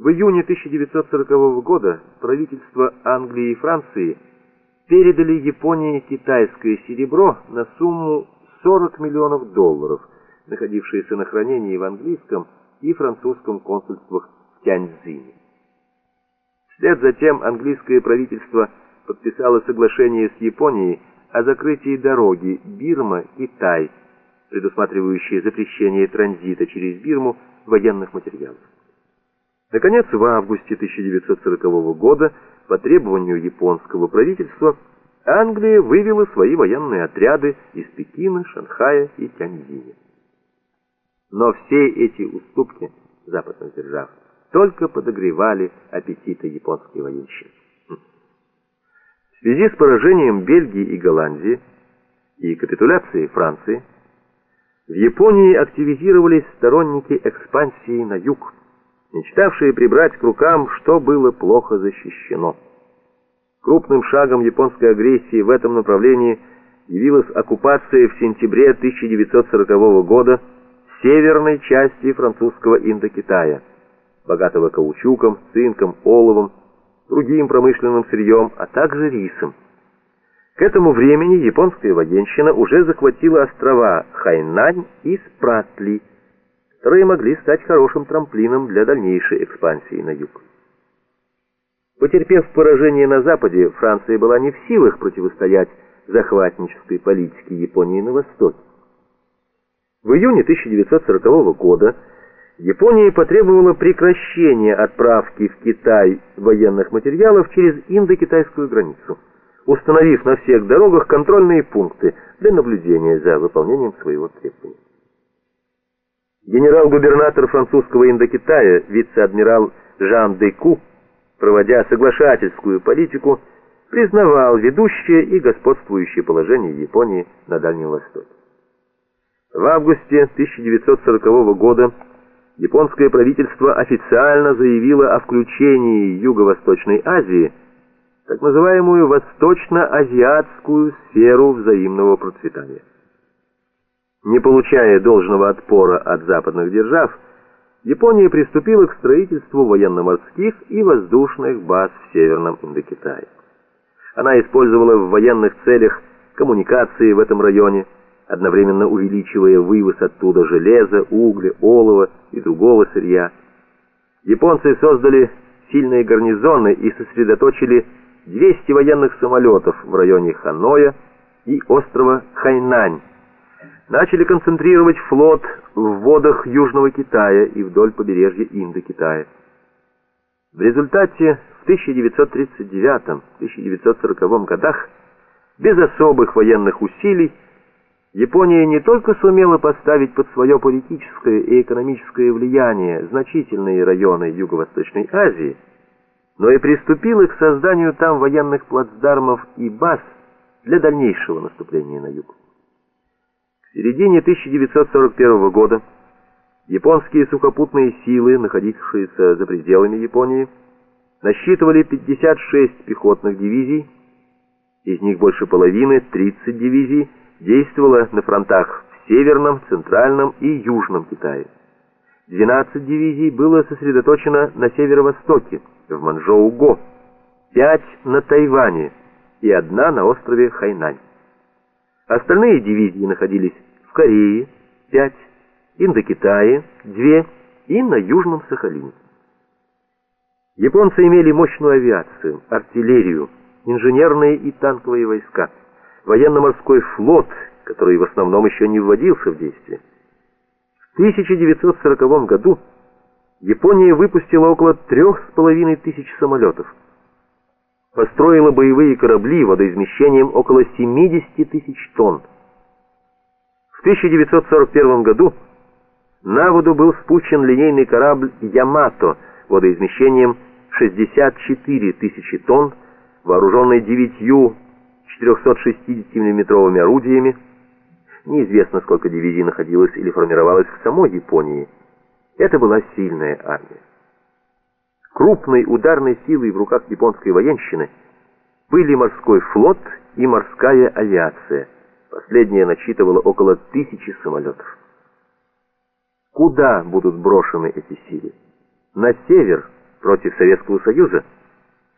В июне 1940 года правительства Англии и Франции передали Японии китайское серебро на сумму 40 миллионов долларов, находившееся на хранении в английском и французском консульствах в Тяньцзине. Вслед за тем английское правительство подписало соглашение с Японией о закрытии дороги Бирма-Китай, предусматривающее запрещение транзита через Бирму военных материалов. Наконец, в августе 1940 года по требованию японского правительства Англия вывела свои военные отряды из Пекина, Шанхая и Тяньцзиня. Но все эти уступки западных держав только подогревали аппетиты японской военщины. В связи с поражением Бельгии и Голландии и капитуляцией Франции в Японии активизировались сторонники экспансии на юг, мечтавшие прибрать к рукам, что было плохо защищено. Крупным шагом японской агрессии в этом направлении явилась оккупация в сентябре 1940 года северной части французского Индокитая, богатого каучуком, цинком, оловом, другим промышленным сырьем, а также рисом. К этому времени японская военщина уже захватила острова Хайнань и Спратли, которые могли стать хорошим трамплином для дальнейшей экспансии на юг. Потерпев поражение на Западе, Франция была не в силах противостоять захватнической политике Японии на Востоке. В июне 1940 года Япония потребовала прекращения отправки в Китай военных материалов через индокитайскую границу, установив на всех дорогах контрольные пункты для наблюдения за выполнением своего требования. Генерал-губернатор французского Индокитая, вице-адмирал Жан Дейку, проводя соглашательскую политику, признавал ведущее и господствующее положение Японии на Дальнем Востоке. В августе 1940 года японское правительство официально заявило о включении Юго-Восточной Азии так называемую Восточно-Азиатскую сферу взаимного процветания. Не получая должного отпора от западных держав, Япония приступила к строительству военно-морских и воздушных баз в Северном Индокитае. Она использовала в военных целях коммуникации в этом районе, одновременно увеличивая вывоз оттуда железа, угля, олова и другого сырья. Японцы создали сильные гарнизоны и сосредоточили 200 военных самолетов в районе Ханоя и острова Хайнань, начали концентрировать флот в водах Южного Китая и вдоль побережья Индокитая. В результате в 1939-1940 годах без особых военных усилий Япония не только сумела поставить под свое политическое и экономическое влияние значительные районы Юго-Восточной Азии, но и приступила к созданию там военных плацдармов и баз для дальнейшего наступления на юг. В середине 1941 года японские сухопутные силы, находившиеся за пределами Японии, насчитывали 56 пехотных дивизий, из них больше половины, 30 дивизий, действовало на фронтах в Северном, Центральном и Южном Китае. 12 дивизий было сосредоточено на северо-востоке, в Манчжоу-Го, 5 на Тайване и одна на острове Хайнань. Остальные дивизии находились в Корее, 5, Индокитае, 2 и на Южном Сахалине. Японцы имели мощную авиацию, артиллерию, инженерные и танковые войска, военно-морской флот, который в основном еще не вводился в действие. В 1940 году Япония выпустила около трех с половиной тысяч самолетов, построила боевые корабли водоизмещением около 70 тысяч тонн. В 1941 году на воду был спущен линейный корабль «Ямато» водоизмещением 64 тысячи тонн, вооруженный девятью 460 миллиметровыми орудиями. Неизвестно, сколько дивизий находилось или формировалось в самой Японии. Это была сильная армия. Крупной ударной силой в руках японской военщины были морской флот и морская авиация. Последняя насчитывала около тысячи самолетов. Куда будут брошены эти силы? На север против Советского Союза –